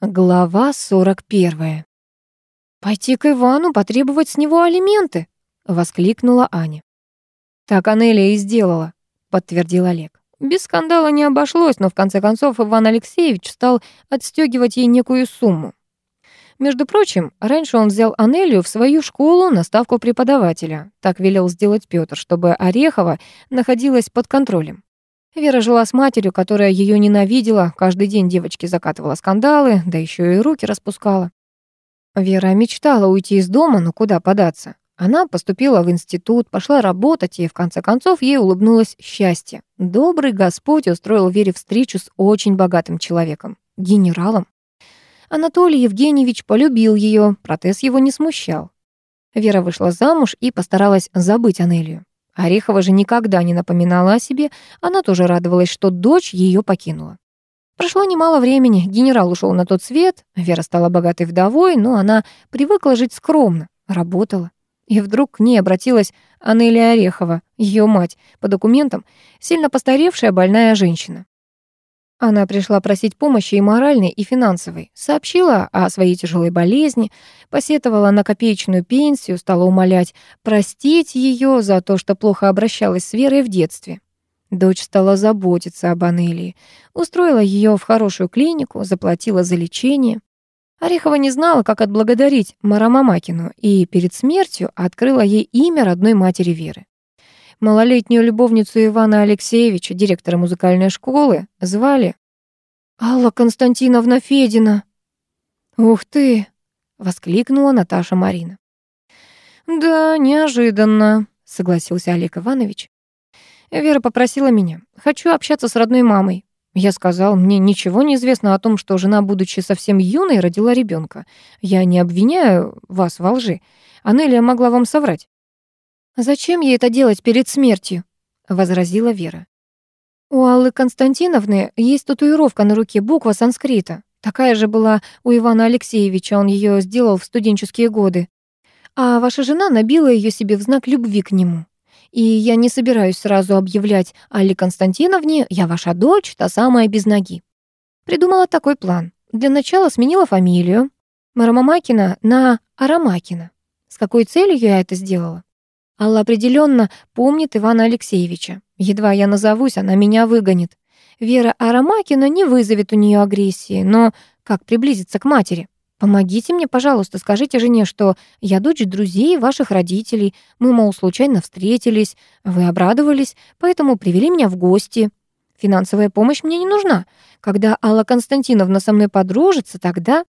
Глава 41. «Пойти к Ивану, потребовать с него алименты!» — воскликнула Аня. «Так Анелия и сделала», — подтвердил Олег. Без скандала не обошлось, но в конце концов Иван Алексеевич стал отстегивать ей некую сумму. Между прочим, раньше он взял Анелию в свою школу на ставку преподавателя. Так велел сделать Пётр, чтобы Орехова находилась под контролем. Вера жила с матерью, которая ее ненавидела, каждый день девочке закатывала скандалы, да еще и руки распускала. Вера мечтала уйти из дома, но куда податься? Она поступила в институт, пошла работать, и в конце концов ей улыбнулось счастье. Добрый Господь устроил Вере встречу с очень богатым человеком, генералом. Анатолий Евгеньевич полюбил ее, протез его не смущал. Вера вышла замуж и постаралась забыть Анелию. Орехова же никогда не напоминала о себе, она тоже радовалась, что дочь ее покинула. Прошло немало времени, генерал ушел на тот свет, Вера стала богатой вдовой, но она привыкла жить скромно, работала. И вдруг к ней обратилась Анелия Орехова, ее мать, по документам, сильно постаревшая больная женщина. Она пришла просить помощи и моральной, и финансовой. Сообщила о своей тяжелой болезни, посетовала на копеечную пенсию, стала умолять простить ее за то, что плохо обращалась с Верой в детстве. Дочь стала заботиться об Анелии, устроила ее в хорошую клинику, заплатила за лечение. Орехова не знала, как отблагодарить Марамамакину, и перед смертью открыла ей имя родной матери Веры. Малолетнюю любовницу Ивана Алексеевича, директора музыкальной школы, звали Алла Константиновна Федина. «Ух ты!» — воскликнула Наташа Марина. «Да, неожиданно», — согласился Олег Иванович. Вера попросила меня. «Хочу общаться с родной мамой». Я сказал, мне ничего не известно о том, что жена, будучи совсем юной, родила ребенка. Я не обвиняю вас во лжи. Анелия могла вам соврать. «Зачем ей это делать перед смертью?» — возразила Вера. «У Аллы Константиновны есть татуировка на руке, буква санскрита. Такая же была у Ивана Алексеевича, он ее сделал в студенческие годы. А ваша жена набила ее себе в знак любви к нему. И я не собираюсь сразу объявлять Алле Константиновне, я ваша дочь, та самая без ноги. Придумала такой план. Для начала сменила фамилию Марамамакина на Арамакина. С какой целью я это сделала? Алла определенно помнит Ивана Алексеевича. Едва я назовусь, она меня выгонит. Вера Арамакина не вызовет у нее агрессии, но как приблизиться к матери? Помогите мне, пожалуйста, скажите жене, что я дочь друзей ваших родителей. Мы, мол, случайно встретились, вы обрадовались, поэтому привели меня в гости. Финансовая помощь мне не нужна. Когда Алла Константиновна со мной подружится, тогда...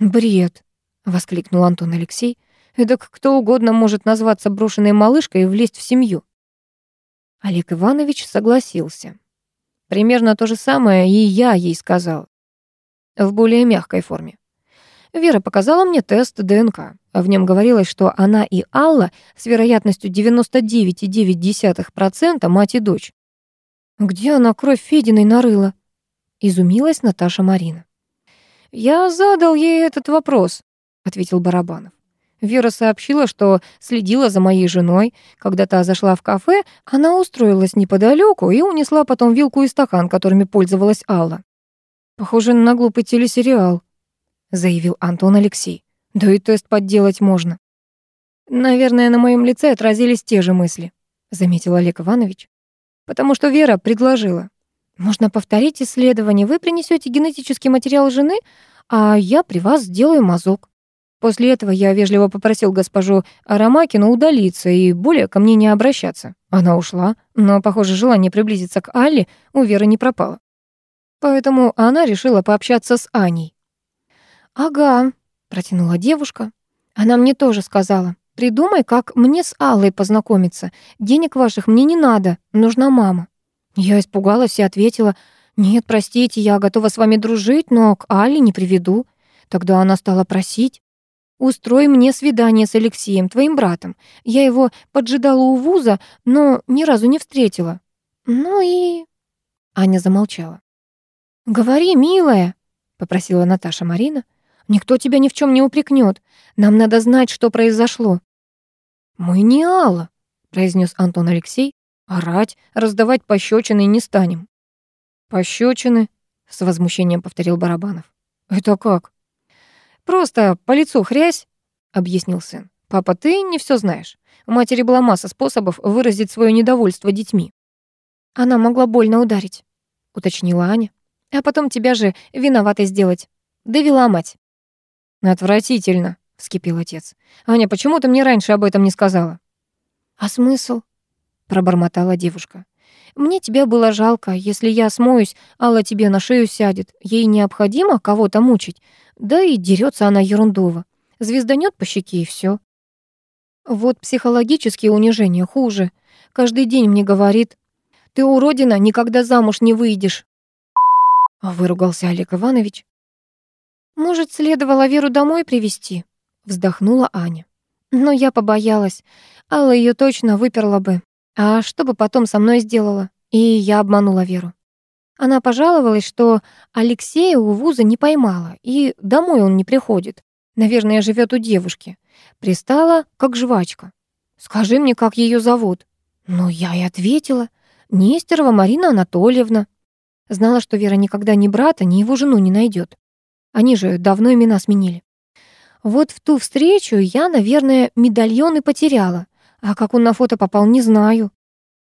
«Бред!» — воскликнул Антон Алексей. Эдак кто угодно может назваться брошенной малышкой и влезть в семью. Олег Иванович согласился. Примерно то же самое и я ей сказал. В более мягкой форме. Вера показала мне тест ДНК. В нем говорилось, что она и Алла с вероятностью 99,9% мать и дочь. «Где она кровь Фединой нарыла?» — изумилась Наташа Марина. «Я задал ей этот вопрос», — ответил Барабанов. Вера сообщила, что следила за моей женой. Когда та зашла в кафе, она устроилась неподалеку и унесла потом вилку и стакан, которыми пользовалась Алла. «Похоже на глупый телесериал», — заявил Антон Алексей. «Да и тест подделать можно». «Наверное, на моем лице отразились те же мысли», — заметил Олег Иванович. «Потому что Вера предложила. Можно повторить исследование. Вы принесете генетический материал жены, а я при вас сделаю мазок. После этого я вежливо попросил госпожу Арамакину удалиться и более ко мне не обращаться. Она ушла, но, похоже, желание приблизиться к Алле у Веры не пропало. Поэтому она решила пообщаться с Аней. «Ага», — протянула девушка. Она мне тоже сказала. «Придумай, как мне с Аллой познакомиться. Денег ваших мне не надо, нужна мама». Я испугалась и ответила, «Нет, простите, я готова с вами дружить, но к Алле не приведу». Тогда она стала просить. Устрой мне свидание с Алексеем, твоим братом. Я его поджидала у вуза, но ни разу не встретила. Ну и...» Аня замолчала. «Говори, милая», — попросила Наташа Марина. «Никто тебя ни в чем не упрекнет. Нам надо знать, что произошло». «Мы не Алла», — произнес Антон Алексей. «Орать, раздавать пощечины не станем». «Пощечины?» — с возмущением повторил Барабанов. «Это как?» «Просто по лицу хрясь», — объяснил сын. «Папа, ты не все знаешь. У матери была масса способов выразить свое недовольство детьми». «Она могла больно ударить», — уточнила Аня. «А потом тебя же виноватой сделать. Довела мать». «Отвратительно», — вскипел отец. «Аня, почему ты мне раньше об этом не сказала?» «А смысл?» — пробормотала девушка. «Мне тебя было жалко. Если я смоюсь, Алла тебе на шею сядет. Ей необходимо кого-то мучить. Да и дерется она ерундово. Звезданет по щеке и все. Вот психологические унижения хуже. Каждый день мне говорит, ты уродина, никогда замуж не выйдешь. Выругался Олег Иванович. Может, следовало Веру домой привести? Вздохнула Аня. Но я побоялась. Алла ее точно выперла бы. А что бы потом со мной сделала? И я обманула Веру. Она пожаловалась, что Алексея у вуза не поймала, и домой он не приходит. Наверное, живет у девушки. Пристала, как жвачка. Скажи мне, как ее зовут. Ну, я и ответила. Нестерова Марина Анатольевна. Знала, что Вера никогда ни брата, ни его жену не найдет. Они же давно имена сменили. Вот в ту встречу я, наверное, медальон и потеряла. А как он на фото попал, не знаю.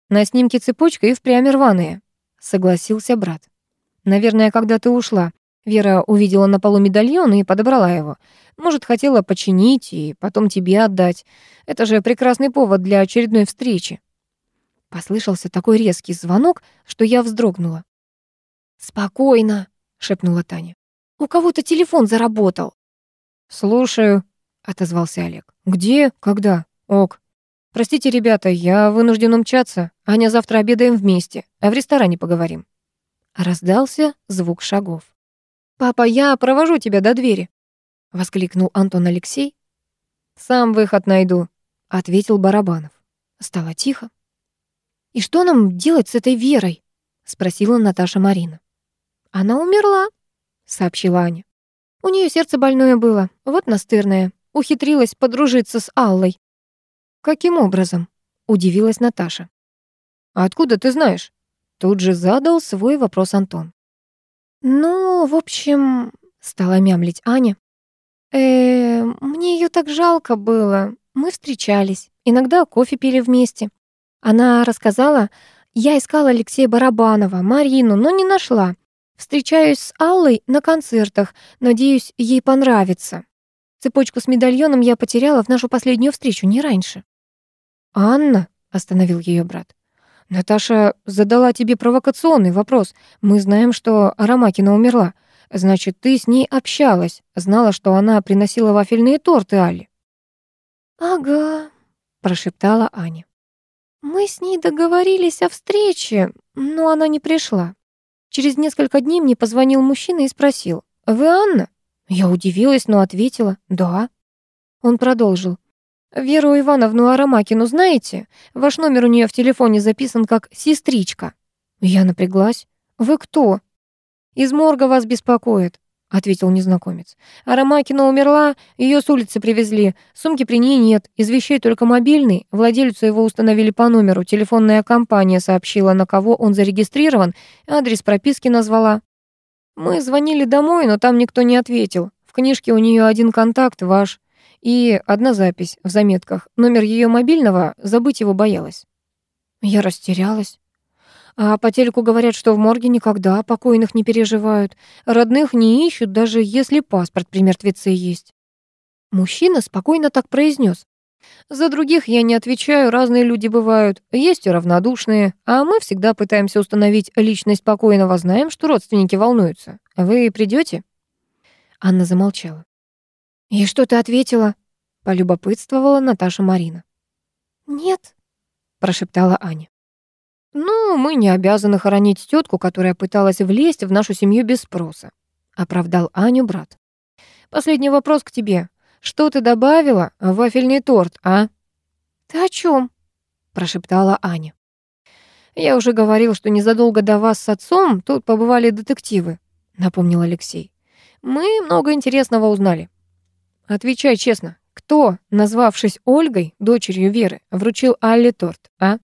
На снимке цепочка и впрямь рваная, согласился брат. Наверное, когда ты ушла, Вера увидела на полу медальон и подобрала его. Может, хотела починить и потом тебе отдать. Это же прекрасный повод для очередной встречи. Послышался такой резкий звонок, что я вздрогнула. «Спокойно», — шепнула Таня. «У кого-то телефон заработал». «Слушаю», — отозвался Олег. «Где? Когда? Ок. Простите, ребята, я вынужден умчаться. Аня, завтра обедаем вместе, а в ресторане поговорим». Раздался звук шагов. «Папа, я провожу тебя до двери», — воскликнул Антон Алексей. «Сам выход найду», — ответил Барабанов. Стало тихо. «И что нам делать с этой Верой?» — спросила Наташа Марина. «Она умерла», — сообщила Аня. «У нее сердце больное было, вот настырное. Ухитрилась подружиться с Аллой». «Каким образом?» — удивилась Наташа. «А откуда ты знаешь?» Тут же задал свой вопрос Антон. «Ну, в общем...» — стала мямлить Аня. э мне ее так жалко было. Мы встречались, иногда кофе пили вместе. Она рассказала, я искала Алексея Барабанова, Марину, но не нашла. Встречаюсь с Аллой на концертах, надеюсь, ей понравится. Цепочку с медальоном я потеряла в нашу последнюю встречу, не раньше. «Анна», — остановил ее брат, Наташа задала тебе провокационный вопрос. Мы знаем, что Арамакина умерла. Значит, ты с ней общалась, знала, что она приносила вафельные торты Али. «Ага», — прошептала Аня. «Мы с ней договорились о встрече, но она не пришла. Через несколько дней мне позвонил мужчина и спросил, «Вы Анна?» Я удивилась, но ответила, «Да». Он продолжил, Веру Ивановну Арамакину знаете? Ваш номер у нее в телефоне записан как «сестричка». Я напряглась. «Вы кто?» «Из морга вас беспокоит», — ответил незнакомец. «Арамакина умерла, ее с улицы привезли. Сумки при ней нет, из вещей только мобильный. Владельцу его установили по номеру. Телефонная компания сообщила, на кого он зарегистрирован, адрес прописки назвала. Мы звонили домой, но там никто не ответил. В книжке у нее один контакт, ваш. И одна запись в заметках. Номер ее мобильного, забыть его боялась. Я растерялась. А по телеку говорят, что в морге никогда покойных не переживают. Родных не ищут, даже если паспорт при мертвеце есть. Мужчина спокойно так произнес. За других я не отвечаю, разные люди бывают. Есть и равнодушные, а мы всегда пытаемся установить личность покойного, знаем, что родственники волнуются. Вы придете? Анна замолчала. «И что ты ответила?» — полюбопытствовала Наташа Марина. «Нет», — прошептала Аня. «Ну, мы не обязаны хоронить тетку, которая пыталась влезть в нашу семью без спроса», — оправдал Аню брат. «Последний вопрос к тебе. Что ты добавила в вафельный торт, а?» «Ты о чем? прошептала Аня. «Я уже говорил, что незадолго до вас с отцом тут побывали детективы», — напомнил Алексей. «Мы много интересного узнали. Отвечай честно, кто, назвавшись Ольгой, дочерью Веры, вручил Алле торт, а?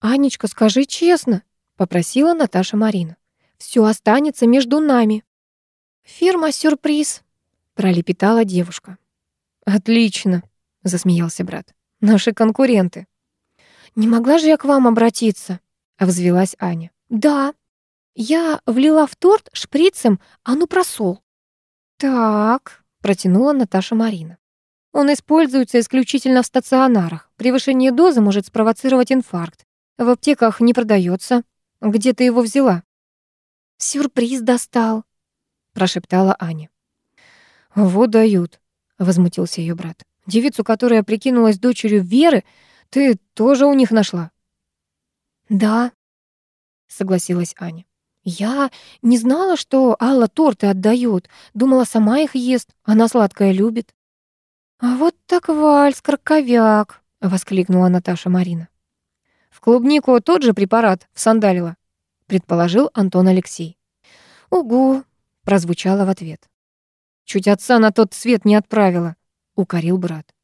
«Анечка, скажи честно», — попросила Наташа Марина. «Все останется между нами». «Фирма «Сюрприз», — пролепетала девушка. «Отлично», — засмеялся брат. «Наши конкуренты». «Не могла же я к вам обратиться?» — взвелась Аня. «Да, я влила в торт шприцем анупросол». «Так», — протянула Наташа Марина. «Он используется исключительно в стационарах. Превышение дозы может спровоцировать инфаркт. В аптеках не продается. Где ты его взяла?» «Сюрприз достал», — прошептала Аня. «Вот дают», — возмутился ее брат. «Девицу, которая прикинулась дочерью Веры, ты тоже у них нашла?» «Да», — согласилась Аня. «Я не знала, что Алла торты отдает. Думала, сама их ест. Она сладкое любит». «А вот так вальс, краковяк!» — воскликнула Наташа Марина. «В клубнику тот же препарат всандалила», — предположил Антон Алексей. «Угу», — прозвучало в ответ. «Чуть отца на тот свет не отправила», — укорил брат.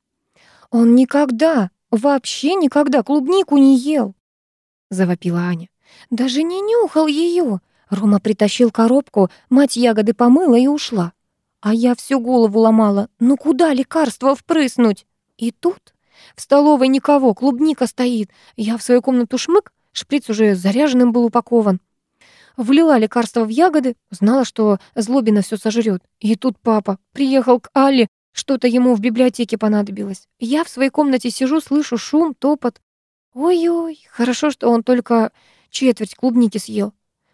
«Он никогда, вообще никогда клубнику не ел», — завопила Аня. «Даже не нюхал ее. Рома притащил коробку, мать ягоды помыла и ушла. А я всю голову ломала. Ну куда лекарство впрыснуть? И тут в столовой никого, клубника стоит. Я в свою комнату шмык, шприц уже заряженным был упакован. Влила лекарство в ягоды, знала, что Злобина все сожрет. И тут папа приехал к Алле, что-то ему в библиотеке понадобилось. Я в своей комнате сижу, слышу шум, топот. Ой-ой, хорошо, что он только четверть клубники съел.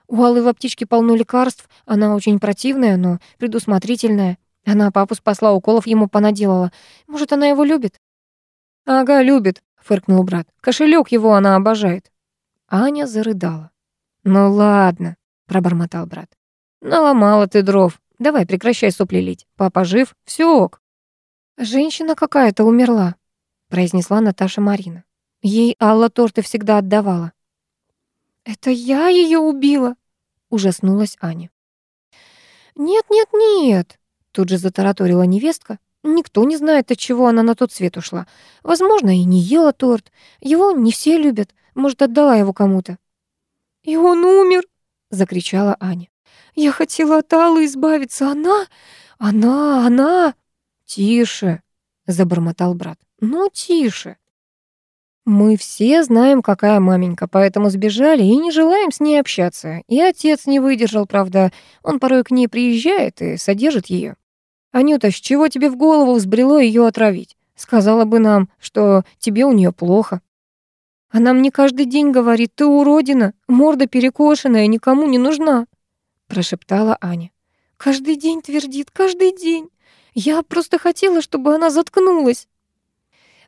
У Аллы в аптечке полно лекарств, она очень противная, но предусмотрительная. Она папу спасла, уколов ему понаделала. Может, она его любит? «Ага, любит», — фыркнул брат. Кошелек его она обожает. Аня зарыдала. «Ну ладно», — пробормотал брат. «Наломала ты дров. Давай, прекращай сопли лить. Папа жив, все ок». «Женщина какая-то умерла», — произнесла Наташа Марина. Ей Алла торты всегда отдавала. «Это я ее убила?» — ужаснулась Аня. «Нет-нет-нет», — тут же затараторила невестка. «Никто не знает, от чего она на тот свет ушла. Возможно, и не ела торт. Его не все любят. Может, отдала его кому-то. «И он умер!» — закричала Аня. «Я хотела от Аллы избавиться. Она... Она... Она...» «Тише!» — забормотал брат. «Ну, тише!» Мы все знаем, какая маменька, поэтому сбежали и не желаем с ней общаться. И отец не выдержал, правда. Он порой к ней приезжает и содержит ее. Анюта, с чего тебе в голову взбрело ее отравить? Сказала бы нам, что тебе у нее плохо. Она мне каждый день говорит, ты уродина, морда перекошенная, никому не нужна, прошептала Аня. Каждый день твердит, каждый день. Я просто хотела, чтобы она заткнулась.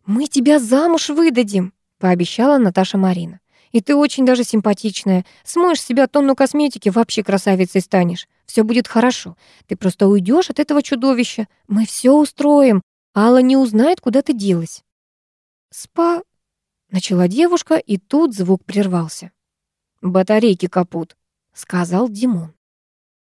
Мы тебя замуж выдадим, пообещала Наташа Марина. И ты очень даже симпатичная. Смоешь себя тонну косметики, вообще красавицей станешь. Все будет хорошо. Ты просто уйдешь от этого чудовища. Мы все устроим. Алла не узнает, куда ты делась. Спа Начала девушка, и тут звук прервался. «Батарейки капут», — сказал Димон.